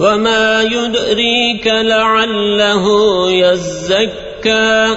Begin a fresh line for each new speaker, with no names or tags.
وما يدريك لعله يزكى